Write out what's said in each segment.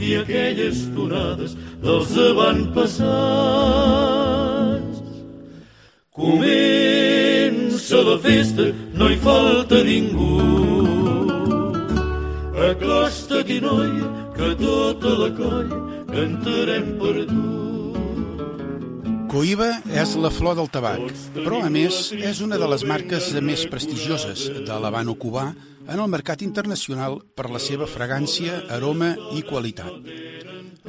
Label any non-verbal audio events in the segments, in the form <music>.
i aquelles tonades dels avantpassats. Comença la festa, no hi falta ningú. Acosta-t'hi, noia, que tota la colla cantarem per tu. Coiba és la flor del tabac, però a més és una de les marques més prestigioses de l'Havano cubà en el mercat internacional per la seva fragància, aroma i qualitat.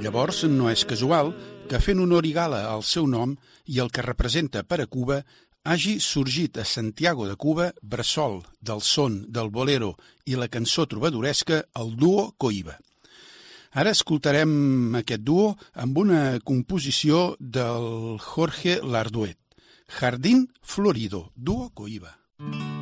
Llavors no és casual que fent honor i gala al seu nom i el que representa per a Cuba hagi sorgit a Santiago de Cuba bressol del son, del bolero i la cançó trobadoresca el duo Coiba. Ara escoltarem aquest duo amb una composició del Jorge Larduet. Jardín Florido, duo Coiba. En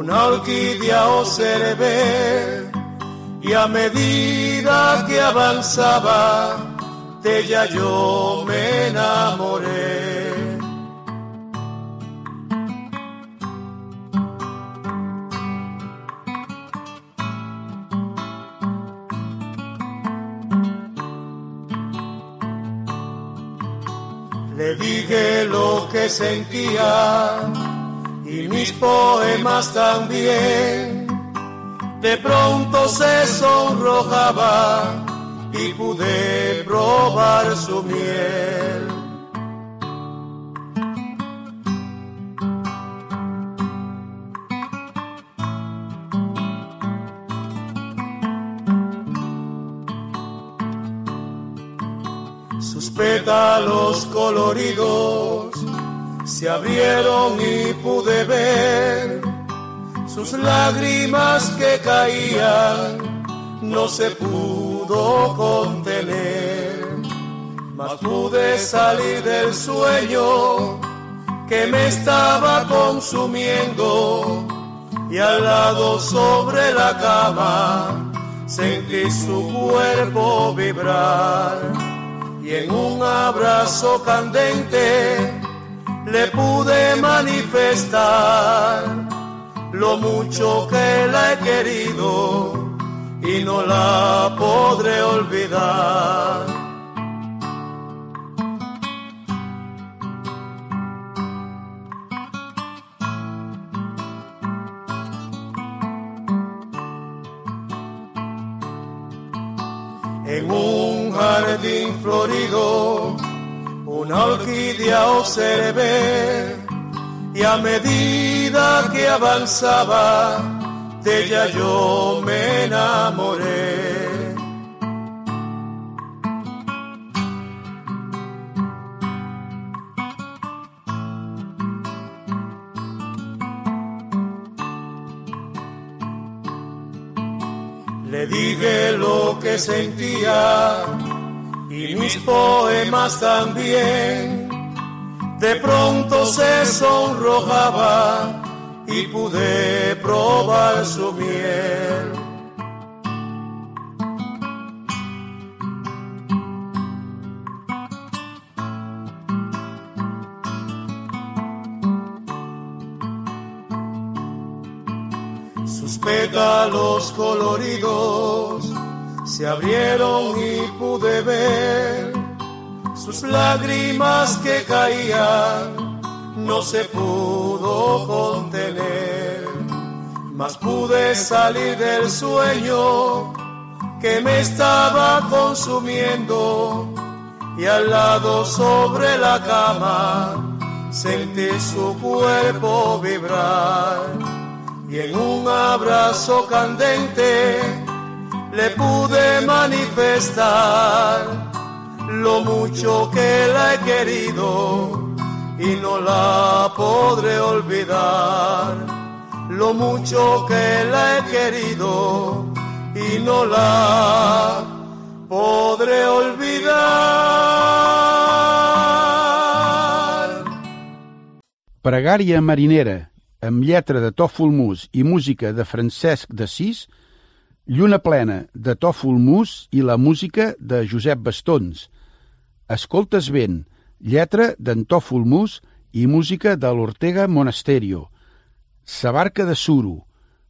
una orquídea observé y a medida que avanzaba de ella yo me enamoré. Le dije lo que sentía mis poemas también. De pronto se sonrojaba y pude probar su miel. Sus pétalos coloridos se abrieron y pude ver sus lágrimas que caían, no se pudo contener, mas pude salir del sueño que me estaba consumiendo. Y al lado sobre la cama sentí su cuerpo vibrar. Y en un abrazo candente le pude manifestar lo mucho que la he querido y no la podré olvidar. En un jardín florido una orquídea observé y a medida que avanzaba de ella yo me enamoré. Le dije lo que sentía y mis poemas también. De pronto se sonrojaba y pude probar su miel. Sus pétalos coloridos se abrieron y pude ver sus lágrimas que caían, no se pudo contener, mas pude salir del sueño que me estaba consumiendo. Y al lado sobre la cama sentí su cuerpo vibrar. Y en un abrazo candente le pude manifestar lo mucho que la he querido y no la podré olvidar. Lo mucho que la he querido y no la podré olvidar. Pregària marinera, amb lletra de Tòfol Mus i música de Francesc de Sis, Lluna plena de Tòfol Mus i la música de Josep Bastons. Escoltes vent, lletra d'en Tòfol Mus i música de l'Ortega Monasterio. Sa barca de suro,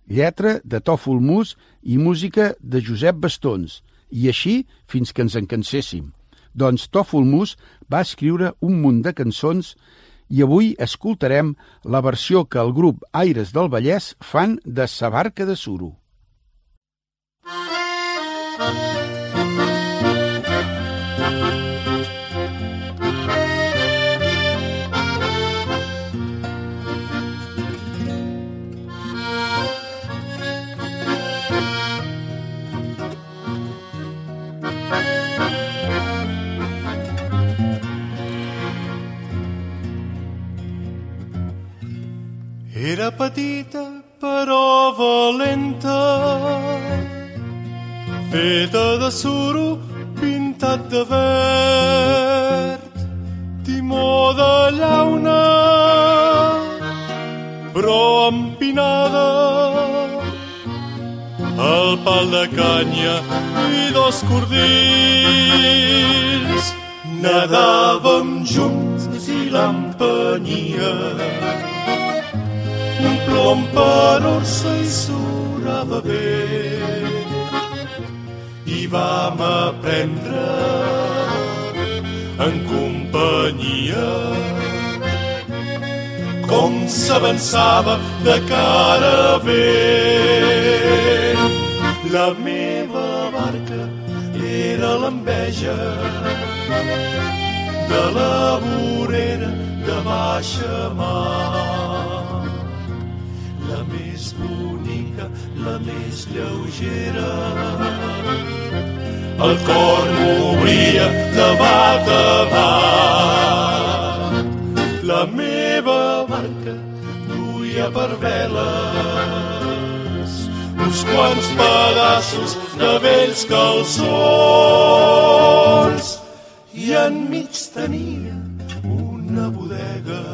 lletra de Tòfol Mus i música de Josep Bastons, i així fins que ens encanséssim. Doncs Tòfol Mus va escriure un munt de cançons i avui escoltarem la versió que el grup Aires del Vallès fan de Sa barca de suro. Era s'avançava de cara a vent. La meva barca era l'enveja de la vorera de baixa mar la més bonica, la més lleugera. El cor m'obria de bat a bat. Veles uns quants pedaços de vells calçons i enmig tenia una bodega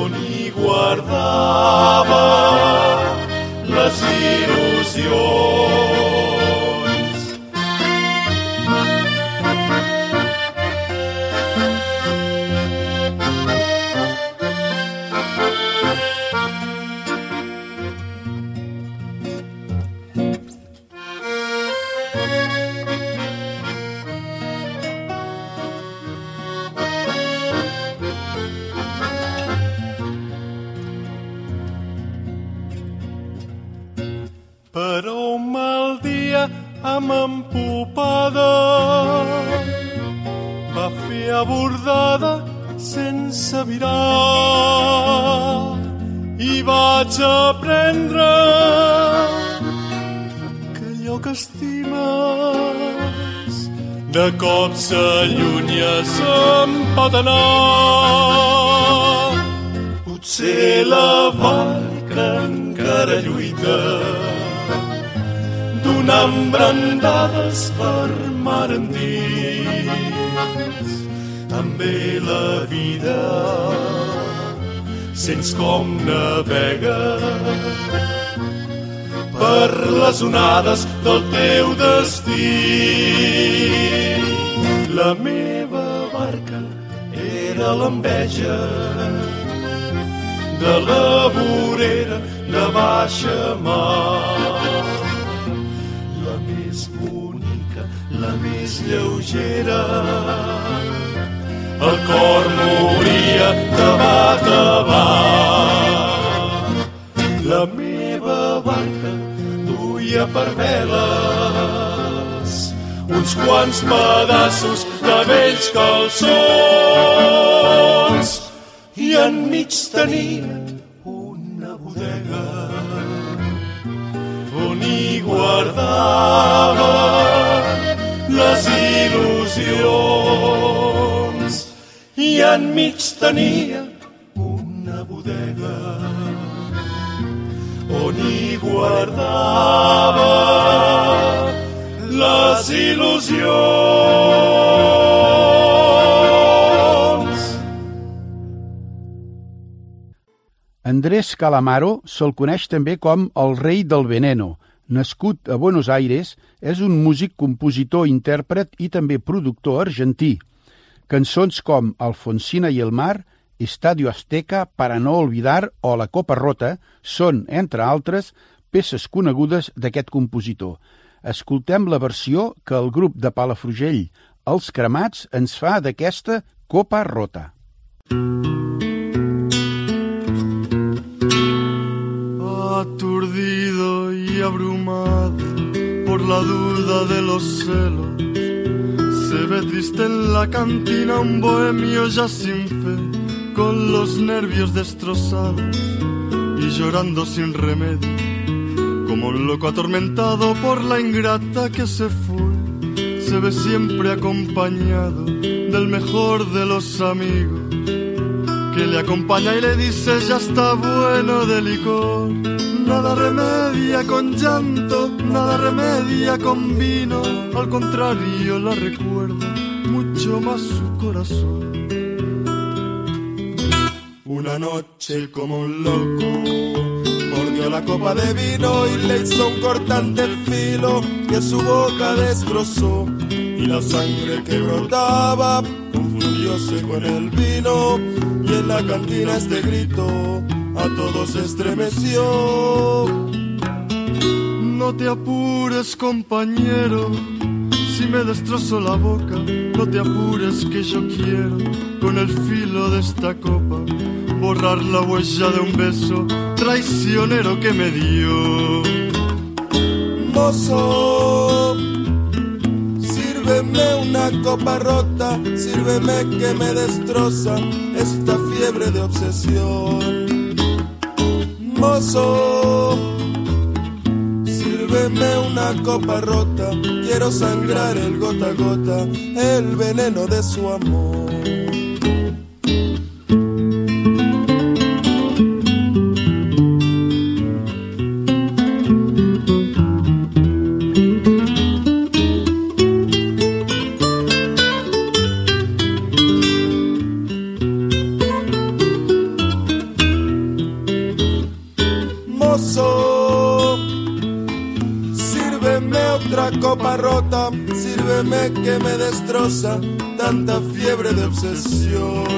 on hi guardava les il·lusions. Virar i vaig aprendre que allò que estimes de cop s'allunya se'n pot anar potser la barca encara lluita donant brandades per mar endins. També la vida sents com navega per les onades del teu destí. La meva barca era l'enveja de la vorera de baixa mar. La més bonica, la més lleugera. El cor moria tabat abaix. La meva barca duia per veles uns quants pedaços de vells calçons i enmig tenia una bodega on hi guardava les enmig tenia una bodega on hi guardava les il·lusions. Andrés Calamaro se'l coneix també com el rei del veneno. Nascut a Buenos Aires, és un músic, compositor, intèrpret i també productor argentí. Cançons com Alfonsina i el mar, Estadio Azteca, Para no olvidar o La Copa Rota són, entre altres, peces conegudes d'aquest compositor. Escoltem la versió que el grup de Palafrugell, Els Cremats, ens fa d'aquesta Copa Rota. Aturdido y abrumado por la duda de los celos, se ve triste en la cantina un bohemio ya sin fe, con los nervios destrozados y llorando sin remedio, como un loco atormentado por la ingrata que se fue. Se ve siempre acompañado del mejor de los amigos, que le acompaña y le dice ya está bueno de licor. Nada remedia con llanto, nada remedia con vino, al contrario la recuerda su corazón. Una noche como un loco, mordió la copa de vino y le hizo un cortante filo que su boca destrozó. Y la sangre que brotaba confundióse con el vino y en la cantina este grito a todos estremeció. No te apures, compañero, si me destrozo la boca, no te apures que yo quiero, con el filo de esta copa, borrar la huella de un beso traicionero que me dio. Mozo, sírveme una copa rota, sírveme que me destroza esta fiebre de obsesión mozo. Sírveme una copa rota, quiero sangrar el gota a gota, el veneno de su amor. Tanta fiebre de obsesión.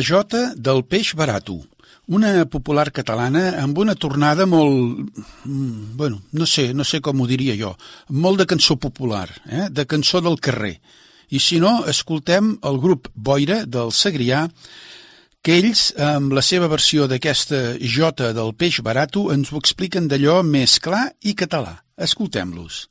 Jota del peix barato, una popular catalana amb una tornada molt... mm, bueno, no sé, no sé com ho diria jo, molt de cançó popular, eh? de cançó del carrer. I si no, escoltem el grup Boira del Segrià que ells, amb la seva versió d'aquesta jota del peix barato, ens ho expliquen d'allò més clar i català. Escoltem-los.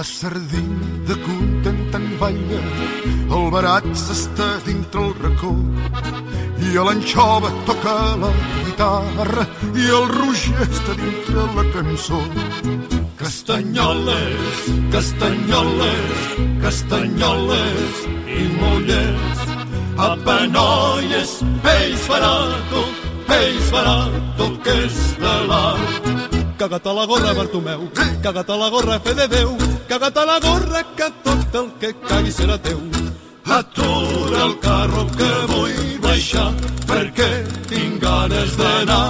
La sardina de content en balla, el barat s'està dintre el racó i a l'anxova toca la guitarra i el roger està dintre la cançó. Castanyoles, castanyoles, castanyoles i mullers, a penolles, peix barato, peix barato que és de l'art. Caga't a la gorra, Bartomeu, caga't a la gorra, fe de Déu, caga't a la gorra, que tot el que cagui serà teu. Atura el carro que vull baixar perquè tinc ganes d'anar.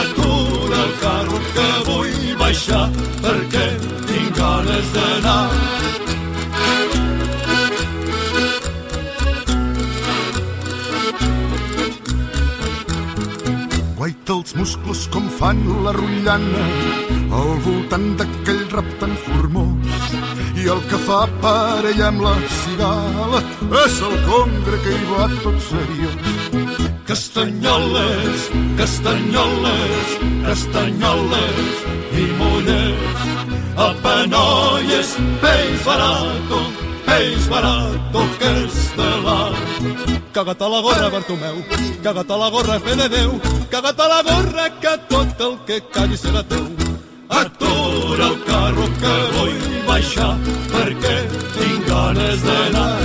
Atura el carro que vull baixar perquè tinc ganes d'anar. Guaita els musclos com fan la rotllana al voltant d'aquell rap tan formós i el que fa parella amb la cigala és el congre que hi va tot seriós. Castanyoles, castanyoles, castanyoles i mullers, a penolles, peix barato, peix barato l'art. Caga't a la gorra, Bartomeu, caga't a la gorra, fe de Déu, caga't a la gorra, que tot el que cagui serà teu. Atura el carro que vull baixar perquè tinc ganes d'anar.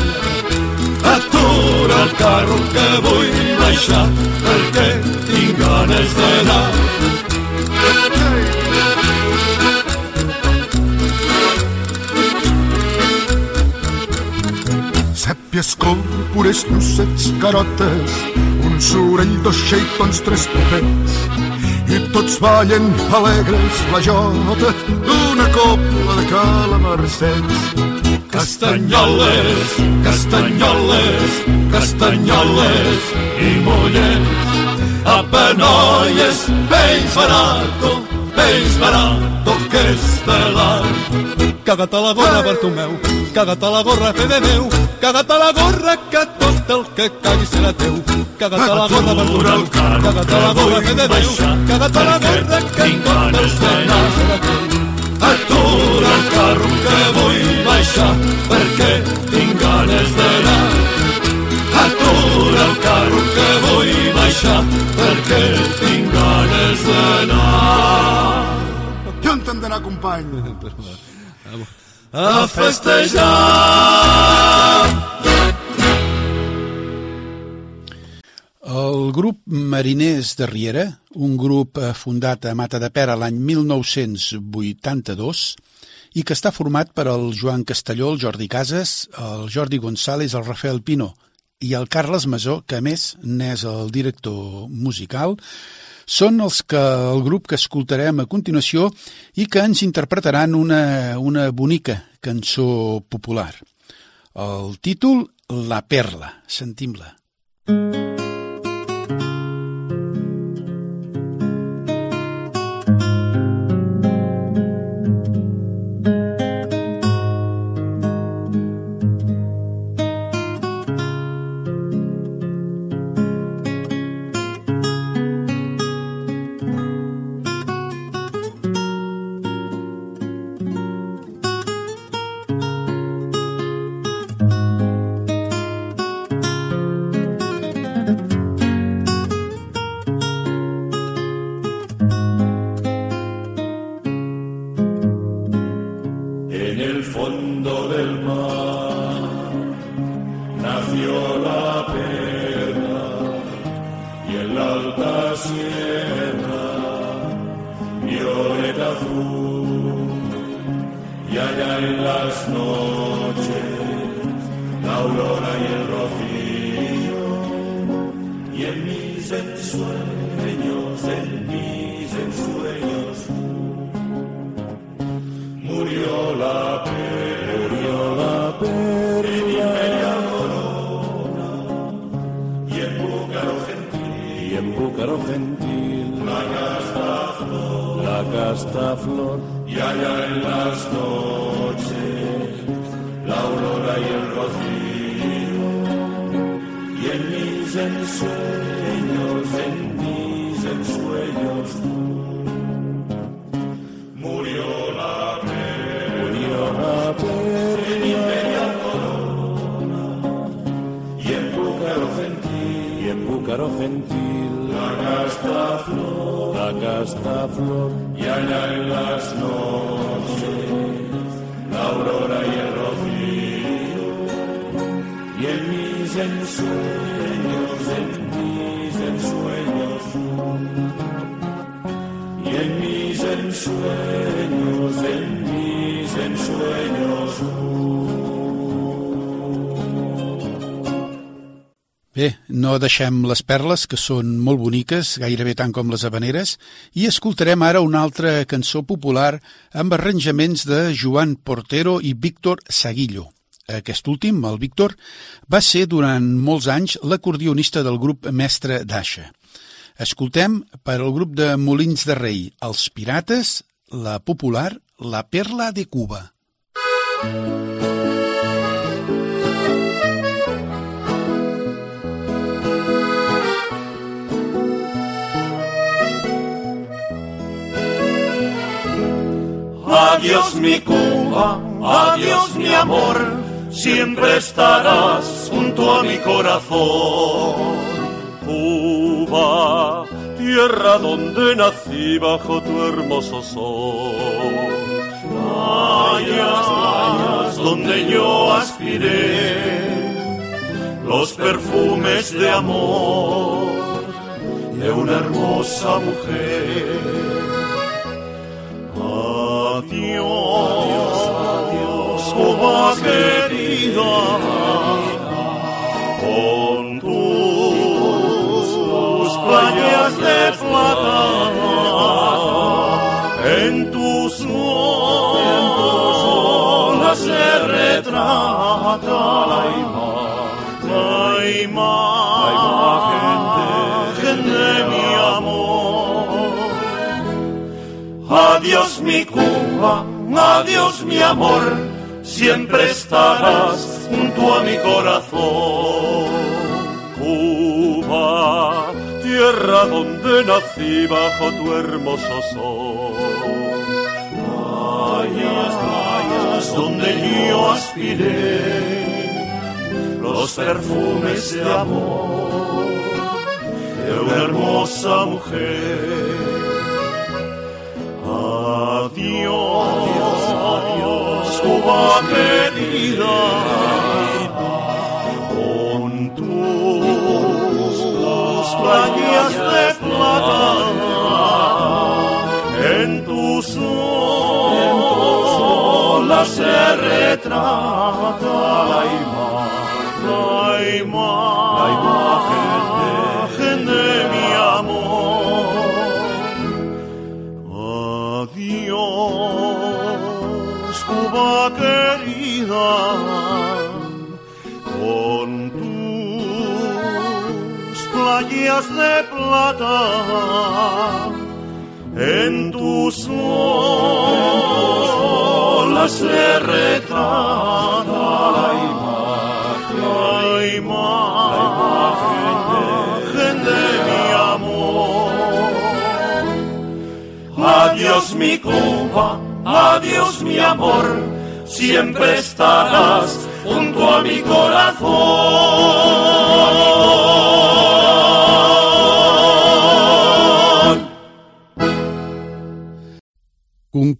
Atura el carro que vull baixar perquè tinc ganes d'anar. Sèpies, pures llucets, carotes, un sorell, dos xeitons, tres popets, i tots ballen alegres la jota d'una copla de calamarsets. Castanyoles, castanyoles, castanyoles i mullers, a penolles, peix barato, és de l'art. Caga't a la gorra, Bartomeu, caga't a la gorra, fe de Déu, caga't a la gorra, que tot el que cagui serà teu. Caga't a la gorra, Bartomeu, caga't a la gorra, fe de Déu, caga't a la gorra, que tot el que cagui serà teu. Atura el carro que vull baixar perquè tinc ganes d'anar. Atura el carro que vull baixar perquè tinc I on hem d'anar, company? <laughs> A festejar! El grup Mariners de Riera, un grup eh, fundat a Mata de Pera l'any 1982 i que està format per el Joan Castelló, el Jordi Casas, el Jordi González, el Rafael Pino i el Carles Masó, que a més n'és el director musical, són els que el grup que escoltarem a continuació i que ens interpretaran una, una bonica cançó popular. El títol La Perla. Sentim-la. En aurora y el rocío y en mis ensueños, en mis ensueños murió la perla, murió la perla, en Imperia Corona y en Búcaro púcaro gentil, la casta flor, la casta flor, y allá en las noches, la aurora y el rocío, ensueños, en mis ensueños, murió la murió la perla, y en Búcaro gentil, y en púcaro gentil, la casta flor, la casta flor, y allá en las noches, la aurora y el rocío, y en mis ensueños, ensueños, en mis ensueños. Bé, no deixem les perles, que són molt boniques, gairebé tant com les habaneres, i escoltarem ara una altra cançó popular amb arranjaments de Joan Portero i Víctor Saguillo. Aquest últim, el Víctor, va ser durant molts anys l'acordionista del grup Mestre d'Aixa. Escoltem per al grup de Molins de Rei, Els Pirates, la popular La Perla de Cuba. Adiós mi Cuba, adiós mi amor, siempre estarás junto a mi corazón. Cuba, tierra donde nací bajo tu hermoso sol. Playas, playas donde yo aspiré, los perfumes de amor de una hermosa mujer. Adiós, adiós, Cuba querida, playas de plata, en tus olas se retrata la imagen, la imagen de mi amor. Adiós mi Cuba, adiós mi amor, siempre estarás junto a mi corazón. Cuba, tierra donde nací bajo tu hermoso sol. Playas, playas donde yo aspiré, los perfumes de amor de una hermosa mujer. Adiós, adiós, Cuba querida, playas de plata, en tus olas se retrata la imagen, de plata, en tus olas se retrata la imagen, la imagen de mi amor. Adiós mi Cuba, adiós mi amor, siempre estarás junto a mi corazón.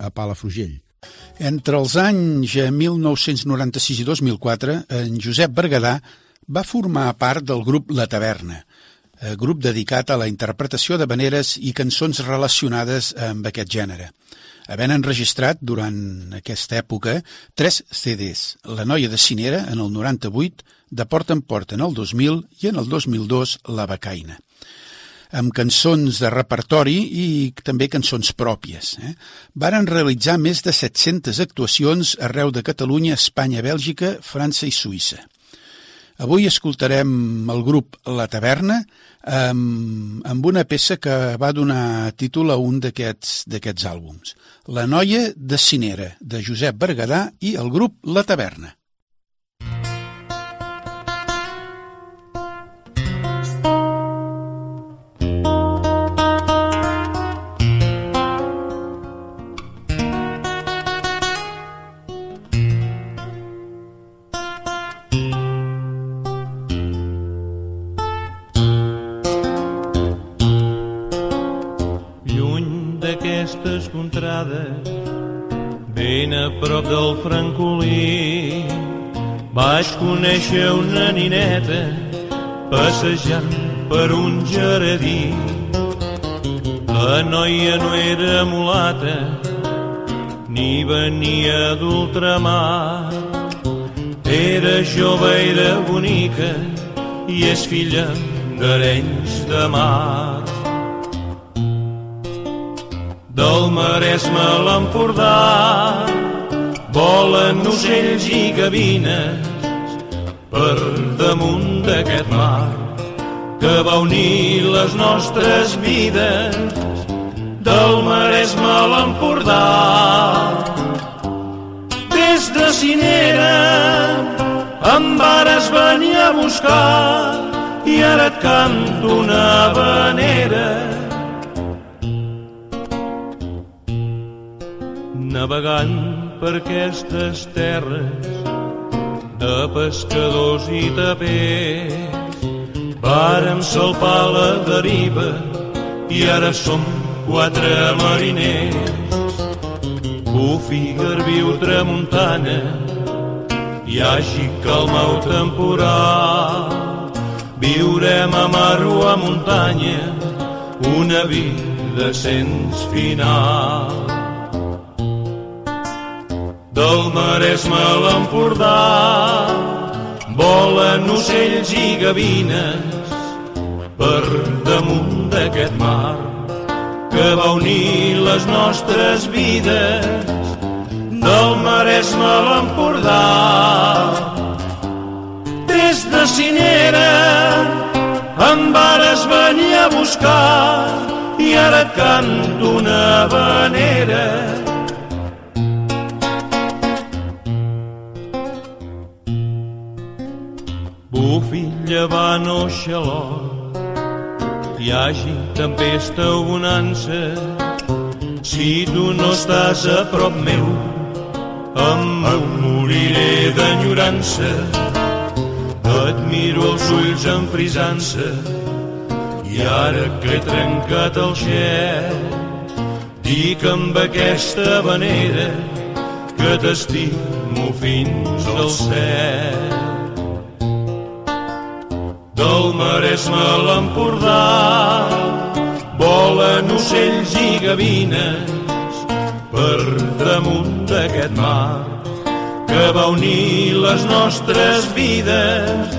a Palafrugell. Entre els anys 1996 i 2004, en Josep Berguedà va formar part del grup La Taverna. eh, grup dedicat a la interpretació de veneres i cançons relacionades amb aquest gènere. Havent enregistrat durant aquesta època tres CDs, La noia de Cinera en el 98, De porta en porta en el 2000 i en el 2002 La becaina amb cançons de repertori i també cançons pròpies. Eh? Varen realitzar més de 700 actuacions arreu de Catalunya, Espanya, Bèlgica, França i Suïssa. Avui escoltarem el grup La Taverna amb, amb una peça que va donar títol a un d'aquests àlbums. La noia de Cinera, de Josep Berguedà i el grup La Taverna. Prop del Francolí vaig conèixer una nineta passejant per un jardí. La noia no era mulata ni venia d'ultramar. Era jove, era bonica i és filla d'Arenys de Mar. Del Maresme a l'Empordà Volen ocells i gavines per damunt d'aquest mar que va unir les nostres vides del Maresme a l'Empordà. Des de Cinera em vares venir a buscar i ara et canto una vanera navegant per aquestes terres de pescadors i tapers. Vàrem salpar la deriva i ara som quatre mariners. Bufi, garbiu, tramuntana i hagi calma o temporal. Viurem a mar o a muntanya una vida sense final del Maresme a l'Empordà. Volen ocells i gavines per damunt d'aquest mar que va unir les nostres vides del Maresme a l'Empordà. Des de Cinera em vares venir a buscar i ara et canto una vanera llevant o xalot, hi hagi tempesta o bonança, si tu no estàs a prop meu, em moriré d'enyorança. Et miro els ulls amb frisança i ara que he trencat el gel, dic amb aquesta manera que t'estimo fins al cel del Maresme a l'Empordà volen ocells i gavines per damunt d'aquest mar que va unir les nostres vides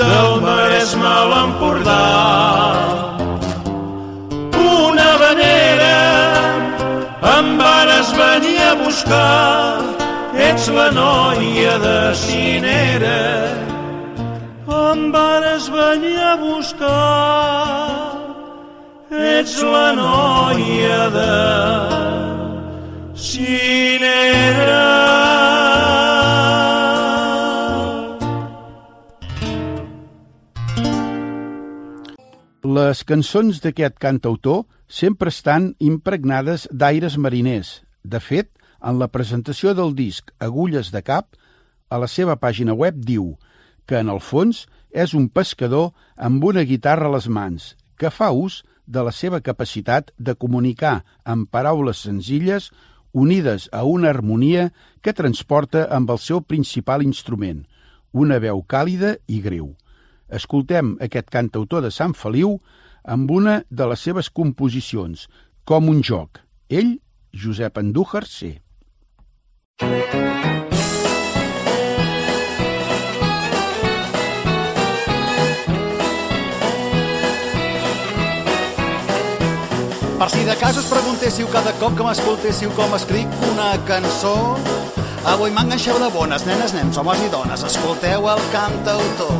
del Maresme a l'Empordà. Una vanera em vares venir a buscar, ets la noia de Cinera, em vares venir a buscar. Ets la noia de Cinera. Les cançons d'aquest cantautor sempre estan impregnades d'aires mariners. De fet, en la presentació del disc Agulles de Cap, a la seva pàgina web diu que en el fons és un pescador amb una guitarra a les mans, que fa ús de la seva capacitat de comunicar amb paraules senzilles unides a una harmonia que transporta amb el seu principal instrument, una veu càlida i greu. Escoltem aquest cantautor de Sant Feliu amb una de les seves composicions, Com un joc. Ell, Josep Andújar C. Per si de cas us preguntéssiu cada cop que m'escoltéssiu com escric una cançó, avui m'enganxeu de bones, nenes, nens, homes i dones, escolteu el cantautor.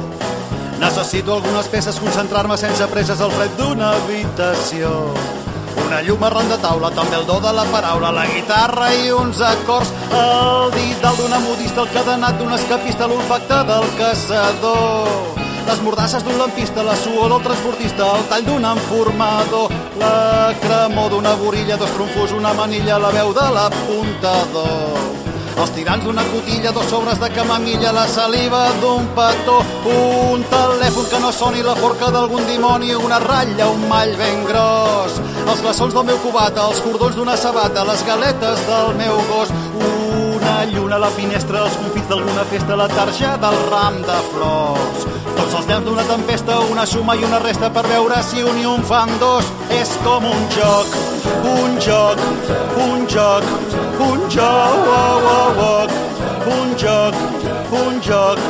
Necessito algunes peces concentrar-me sense presses al fred d'una habitació. Una llum arran de taula, també el do de la paraula, la guitarra i uns acords, el dit dalt d'una modista, el cadenat d'un escapista, l'olfacte del caçador les mordasses d'un lampista, la suor del transportista, el tall d'un enformador, la cremor d'una gorilla, dos tromfos, una manilla, la veu de l'apuntador. Els tirants d'una cotilla, dos sobres de camamilla, la saliva d'un petó, un telèfon que no soni, la forca d'algun dimoni, una ratlla, un mall ben gros, els glaçons del meu cubata, els cordons d'una sabata, les galetes del meu gos, una lluna la finestra, els confits d'alguna festa, la tarja del ram de flors. Tots els temps d'una tempesta, una suma i una resta per veure si un i un fan dos. És com un joc, un joc, un joc, un joc, oh, oh, oh, un joc, un joc,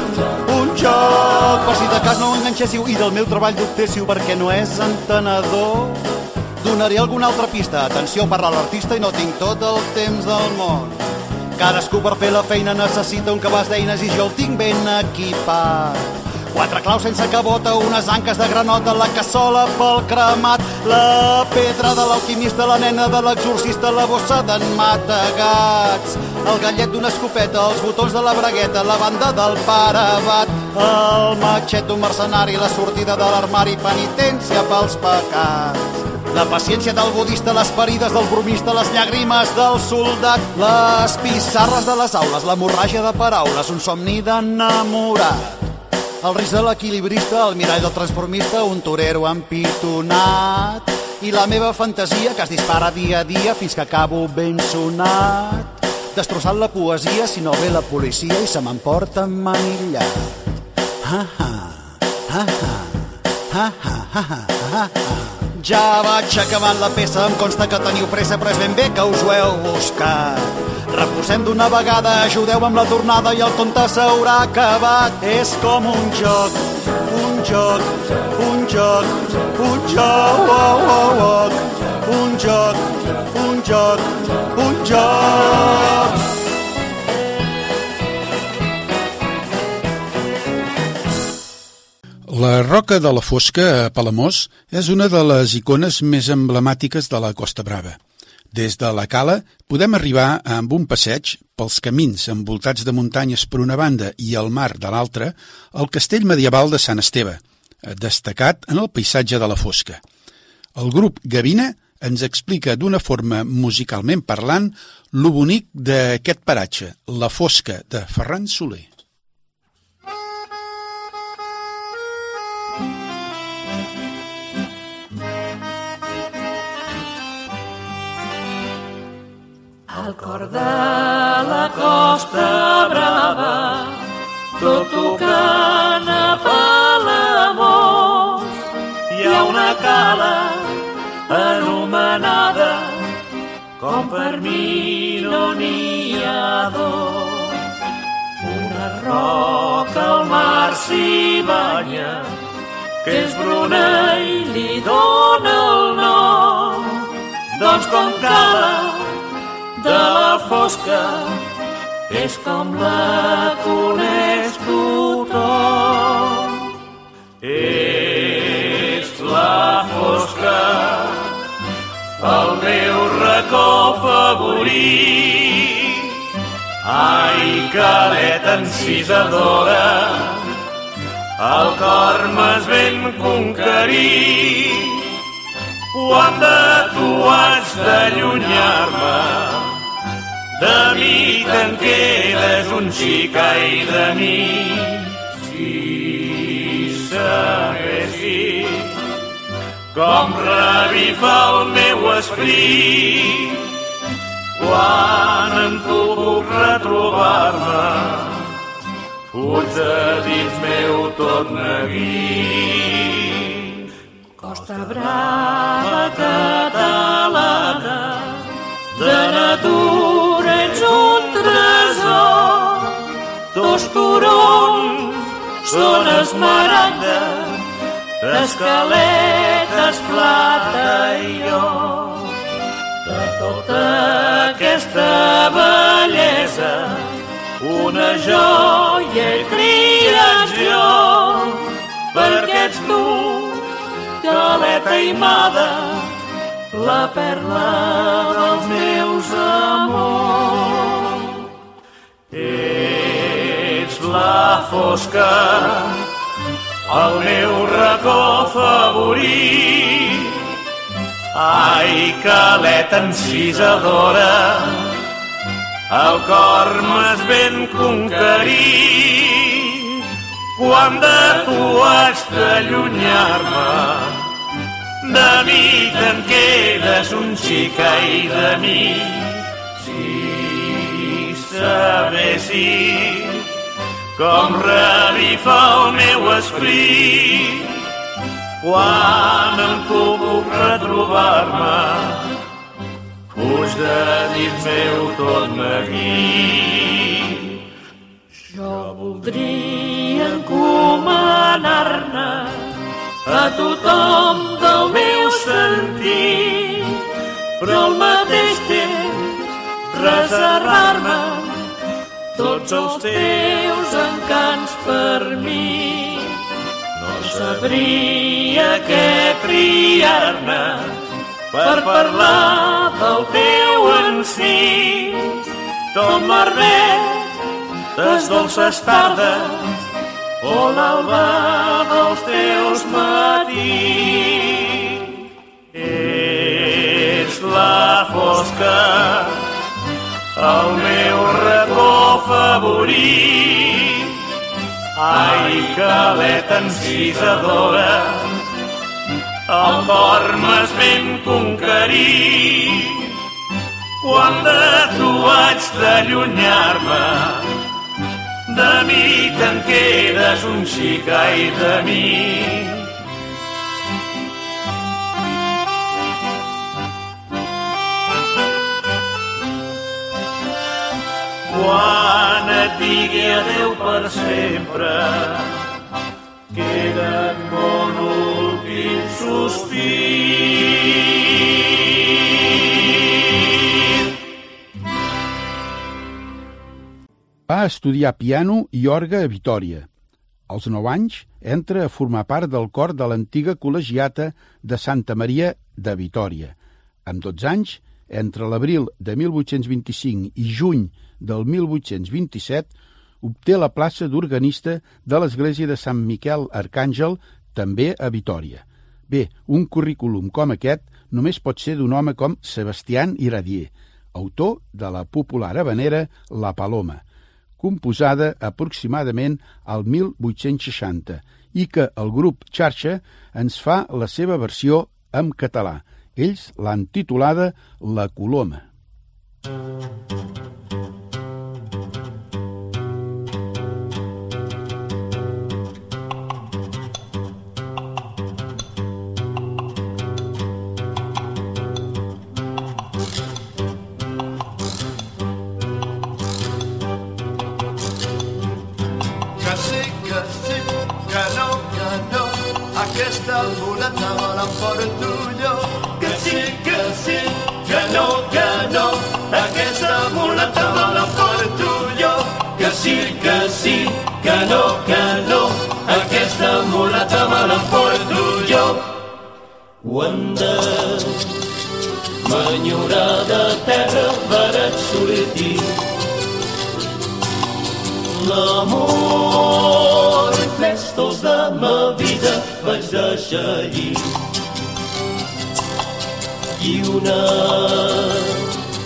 un joc. Per si de cas no enganxéssiu i del meu treball dubtéssiu perquè no és entenedor, donaré alguna altra pista. Atenció, parla l'artista i no tinc tot el temps del món. Cadascú per fer la feina necessita un cabàs d'eines i jo el tinc ben equipat. Quatre claus sense cabota, unes anques de granota, la cassola pel cremat, la pedra de l'alquimista, la nena de l'exorcista, la bossa d'en Matagats, el gallet d'una escopeta, els botons de la bragueta, la banda del pare Abat, el matxet d'un mercenari, la sortida de l'armari, penitència pels pecats. La paciència del budista, les ferides del bromista, les llàgrimes del soldat, les pissarres de les aules, l'hemorràgia de paraules, un somni d'enamorat. El risc de l'equilibrista, el mirall del transformista, un torero empitonat. I la meva fantasia que es dispara dia a dia fins que acabo ben sonat. Destrossant la poesia si no ve la policia i se m'emporta manillat. Ha ha, ha ha, ha ha, ha ha, ha ha. Ja vaig acabant la peça, em consta que teniu pressa, però és ben bé que us ho heu buscat. Reposem d'una vegada, ajudeu amb la tornada i el conte s'haurà acabat. És com un joc, un joc, un joc, un joc, oh, oh, un joc, un joc, un joc. La Roca de la Fosca a Palamós és una de les icones més emblemàtiques de la Costa Brava. Des de la cala podem arribar amb un passeig pels camins envoltats de muntanyes per una banda i el mar de l'altra al castell medieval de Sant Esteve, destacat en el paisatge de la Fosca. El grup Gavina ens explica d'una forma musicalment parlant lo bonic d'aquest paratge, la Fosca, de Ferran Soler. Al cor de la costa brava, tot tocant a Palamós, hi ha una cala anomenada com per mi no n'hi ha dos. Una roca al mar s'hi banya, que és bruna i li dóna el nom. Doncs com cala de la fosca és com la coneix tothom. És la fosca el meu racó favorit. Ai, caleta encisadora, el cor m'has ben conquerit. Quan de tu haig d'allunyar-me, de mi te'n quedes un xicai de mi. Si sabessis com revifa el meu esperit quan em tu puc retrobar-me fuig de dins meu tot neguit. Costa Brava catalana, de natura dos turons són esmeralda, escaletes, plata i or. De tota aquesta bellesa, una joia he triat jo, perquè ets tu, caleta imada, la perla dels meus amors. La fosca, el meu racó favorit. Ai, caleta encisadora, el cor m'has ben conquerit. Quan de tu haig d'allunyar-me, de mi te'n quedes un xicai de mi. Si sabessis com revifa el meu esprit quan em puc retrobar-me fuig de dins meu tot neguit. Jo voldria encomanar-ne a tothom del meu sentit, però al mateix temps reservar-me tots els teus encants per mi. No sabria què triar-ne per parlar del teu encís, tot merdet, les dolces tardes o l'alba dels teus matins. Ets la fosca, el meu racó favorit. Ai, caleta encisadora, el cor m'has ben conquerit. Quan de tu haig d'allunyar-me, de mi te'n quedes un xicai de mi. Quan et digui adeu per sempre, queda mon últim sospir. Va estudiar piano i orgue a Vitoria. Als 9 anys entra a formar part del cor de l'antiga col·legiata de Santa Maria de Vitoria. Amb 12 anys, entre l'abril de 1825 i juny del 1827, obté la plaça d'organista de l'església de Sant Miquel Arcàngel, també a Vitoria. Bé, un currículum com aquest només pot ser d'un home com Sebastián Iradier, autor de la popular habanera La Paloma, composada aproximadament al 1860 i que el grup Xarxa ens fa la seva versió en català. Ells l'han titulada La Coloma. Que muleta me l'emporto jo. Que sí, que sí, que no, que no, aquesta muleta me l'emporto jo. Que sí, que sí, que no, que no, aquesta muleta me jo. Quan de m'enyorada terra vaig sortir l'amor vaig deixar allí i una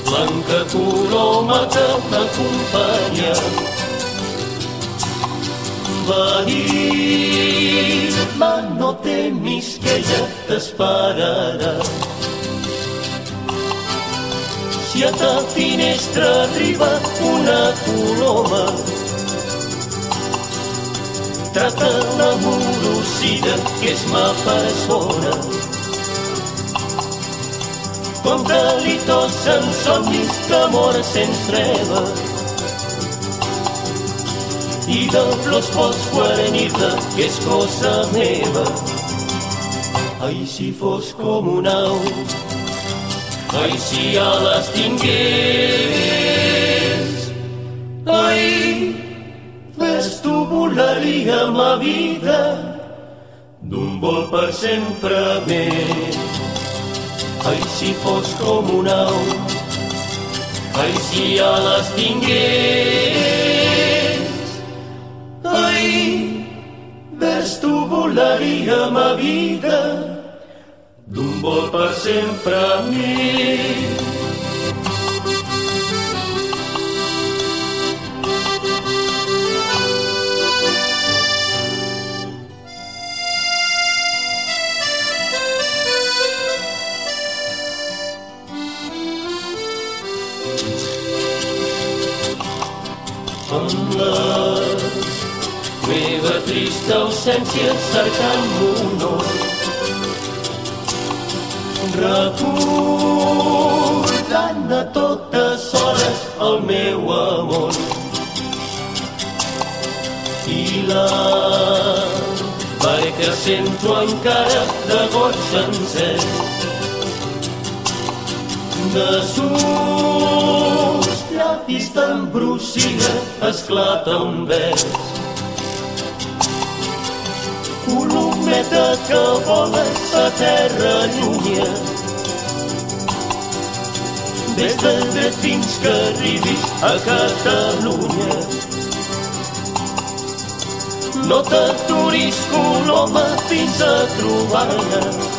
blanca coloma que m'acompanya va dir ma no temis que ella t'esperarà si a ta finestra arriba una coloma trata l'amorosida que és ma persona. Com delitos en somnis d'amor sense treva i de flors pots guarenir-te que és cosa meva. Ai, si fos com un au, ai, si ales tingués, ai, volaria ma vida d'un vol per sempre més. Ai, si fos com un au, ai, si ales tingués, ai, ves tu volaria ma vida d'un vol per sempre a la meva trista ausència cercant honor recordant a totes hores el meu amor i la que sento encara de goig encès de sus llavis d'embrucia esclata un vers colometa que vola a terra llunya. Des de dret fins que arribis a Catalunya. No t'aturis, coloma, fins a trobar-la.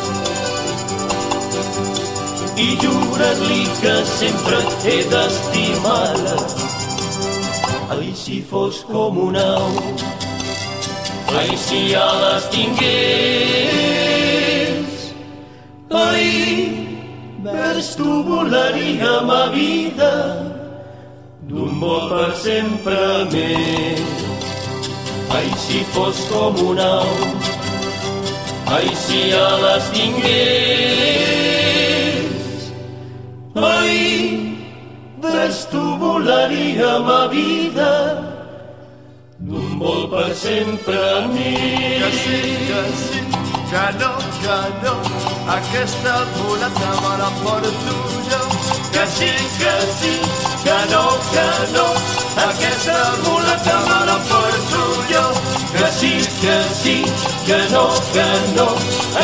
I jura-li que sempre he d'estimar-la. Ai, si fos com un au, Ai, si ja les tingués, ai, vers tu volaria ma vida d'un vol per sempre més. Ai, si fos com un au, ai, si ja les tingués, tu volaria ma vida d'un vol per sempre a mi. Que sí, que sí, que no, que no, aquesta mulata me la porto jo. Que sí, que sí, que no, que no, aquesta mulata me la porto jo. Que sí, que sí, que no, que no,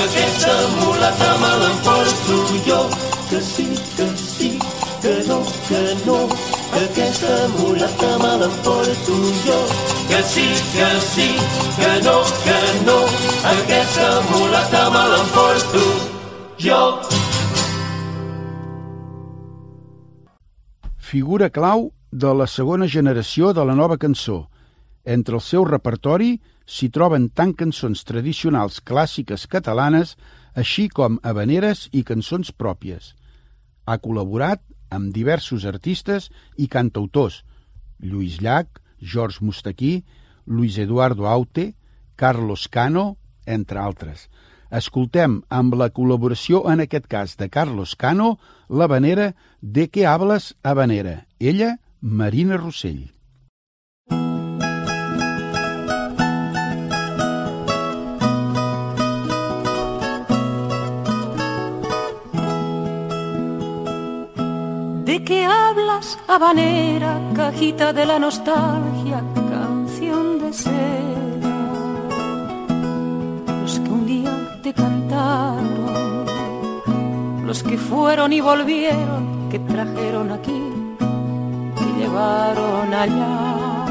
aquesta mulata me la porto jo. Que sí, que sí, que no, que no, aquesta mulata me l'emporto jo. Que sí, que sí, que no, que no, aquesta mulata me l'emporto jo. Figura clau de la segona generació de la nova cançó. Entre el seu repertori s'hi troben tant cançons tradicionals clàssiques catalanes, així com habaneres i cançons pròpies. Ha col·laborat amb diversos artistes i cantautors, Lluís Llach, George Mustaquí, Luis Eduardo Aute, Carlos Cano, entre altres. Escoltem amb la col·laboració en aquest cas de Carlos Cano la vanera De què hables, habanera? Ella, Marina Rossell. ¿De qué hablas, habanera, cajita de la nostalgia, canción de seda? Los que un día te cantaron, los que fueron y volvieron, que trajeron aquí, que llevaron allá.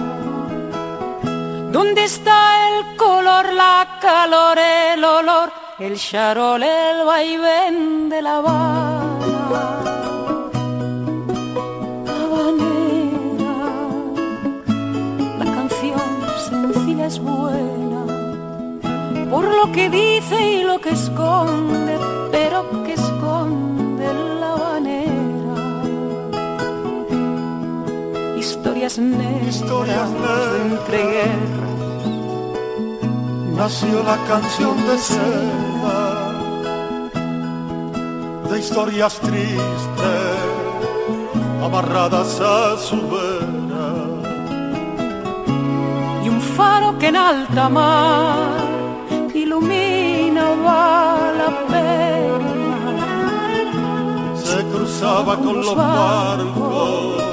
¿Dónde está el color, la calor, el olor, el charol, el vaivén de la Habana? Por lo que dice y lo que esconde, pero que esconde la habanera. Historias negras, Historias negras. de entreguerras, nació la canción de seda, de historias tristes, amarradas a su vera. Y un faro que en alta mar iluminaba la pena. Se cruzaba con los barcos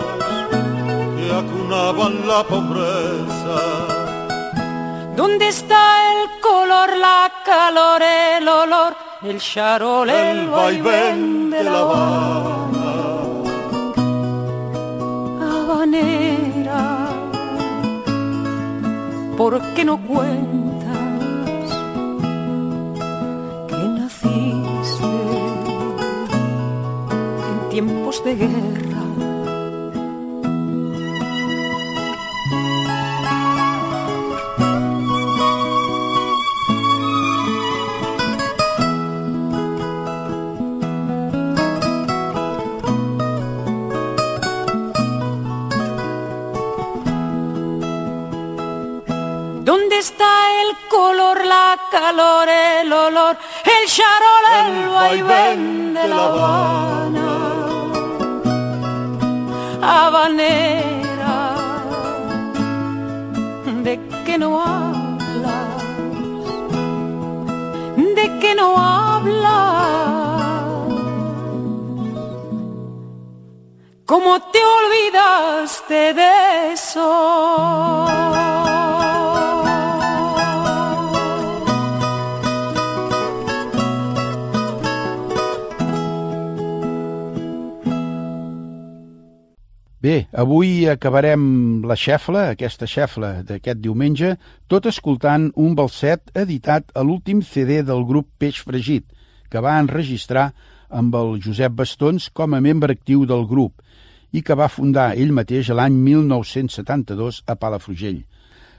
que acunaban la pobreza. ¿Dónde está el color, la calor, el olor, el charol, el, El vaivén de la Habana? Habanera, ¿por qué no cuentas despegué. ¿De qué no hablas? ¿De qué no hablas? ¿Cómo te olvidaste de eso? Bé, avui acabarem la xefla, aquesta xefla d'aquest diumenge, tot escoltant un balset editat a l'últim CD del grup Peix Fregit, que va enregistrar amb el Josep Bastons com a membre actiu del grup i que va fundar ell mateix l'any 1972 a Palafrugell.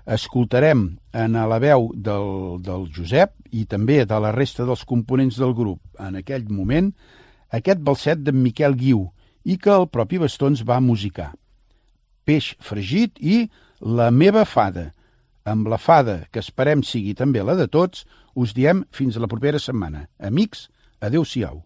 Escoltarem en la veu del, del Josep i també de la resta dels components del grup en aquell moment aquest balset d'en Miquel Guiu, i que el propi Bastons va musicar. Peix fregit i La meva fada. Amb la fada, que esperem sigui també la de tots, us diem fins a la propera setmana. Amics, adeu-siau.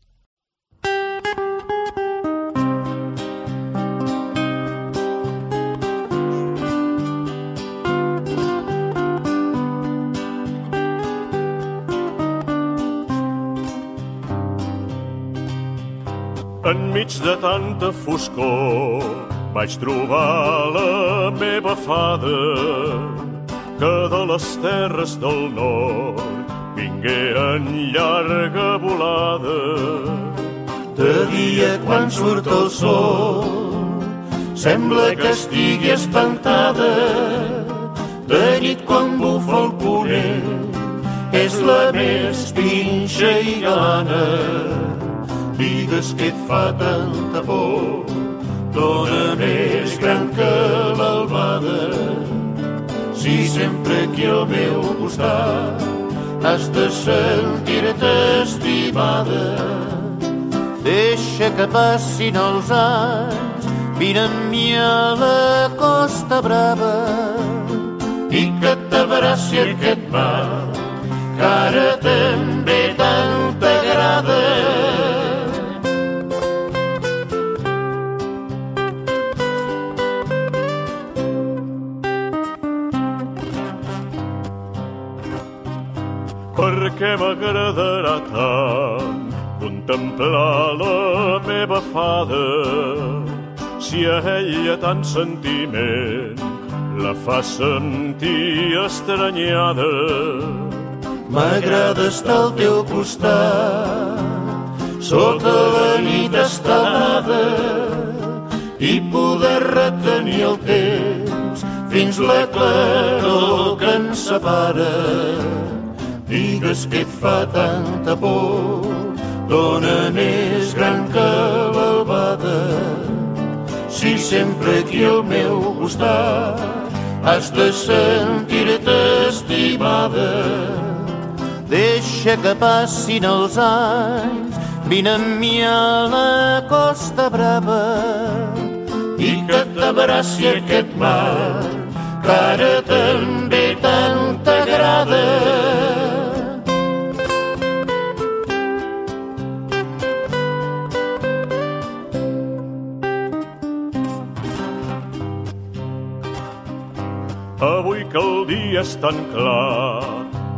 Enmig de tanta foscor vaig trobar la meva fada que de les terres del nord vingué en llarga volada. De dia quan surt el sol sembla que estigui espantada. De nit quan bufa el ponent és la més pinxa i galana. Digues que et fa tanta por, dona més gran que l'albada. Si sempre aquí al meu costat has de sentir-te estimada. Deixa que passin els anys, vine amb mi a la Costa Brava i que t'abraci aquest mar, que ara també tant t'agrada. Perquè m'agradarà tant contemplar la meva fada si a ella tant sentiment la fa sentir estranyada. M'agrada estar al teu costat, sota la nit estelada, i poder retenir el temps fins la claror que ens separa. Digues que et fa tanta por, dona més gran que l'albada. Si sempre aquí al meu costat has de sentir-te estimada. Deixa que passin els anys, vine amb mi a la Costa Brava i que t'abraci aquest mar, que ara també tant t'agrada. Avui que el dia és tan clar,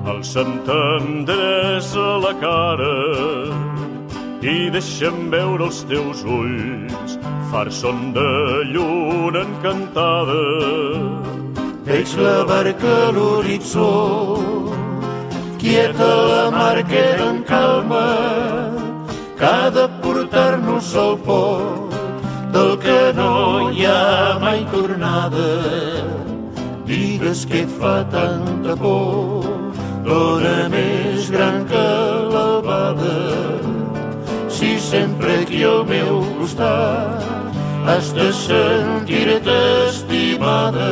el s'entendrés a la cara i deixa'm veure els teus ulls, fars són de lluna encantada. Veig la barca a l'horitzó, quieta la mar queda en calma, que ha de portar-nos al port del que no hi ha mai tornada. Digues que et fa tanta por, dona més gran que l'albada. Si sempre aquí al meu costat has de sentir-te estimada.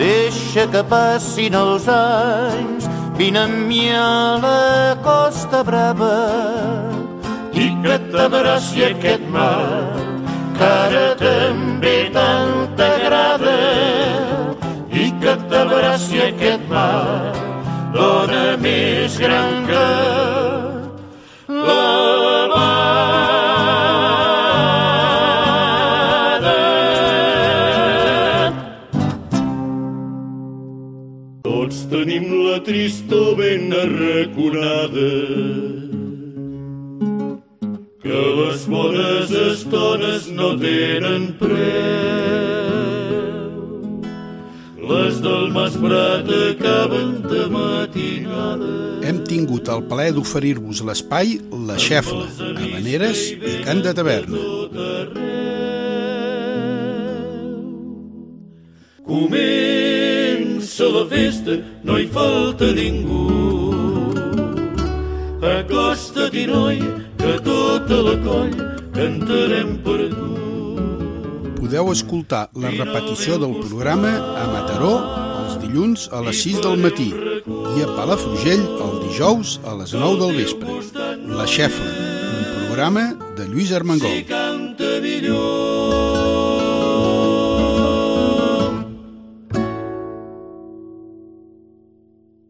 Deixa que passin els anys, vine amb mi a la Costa Brava i que t'abraci aquest mar, que ara també tant t'agrada t'abraci aquest mar, dona més gran que l'albada. Tots tenim la tristor ben arraconada que les bones estones no tenen preu. Les del Mas Prat acaben de matinada. Hem tingut el plaer d'oferir-vos l'espai La Xefla, Habaneres i Cant de Taverna. Comença la festa, no hi falta ningú. Acosta't-hi, noi, que tota la coll cantarem per tu. Podeu escoltar la repetició del programa a Mataró els dilluns a les 6 del matí i a Palafrugell el dijous a les 9 del vespre. La Xefla, un programa de Lluís Armengol. Millor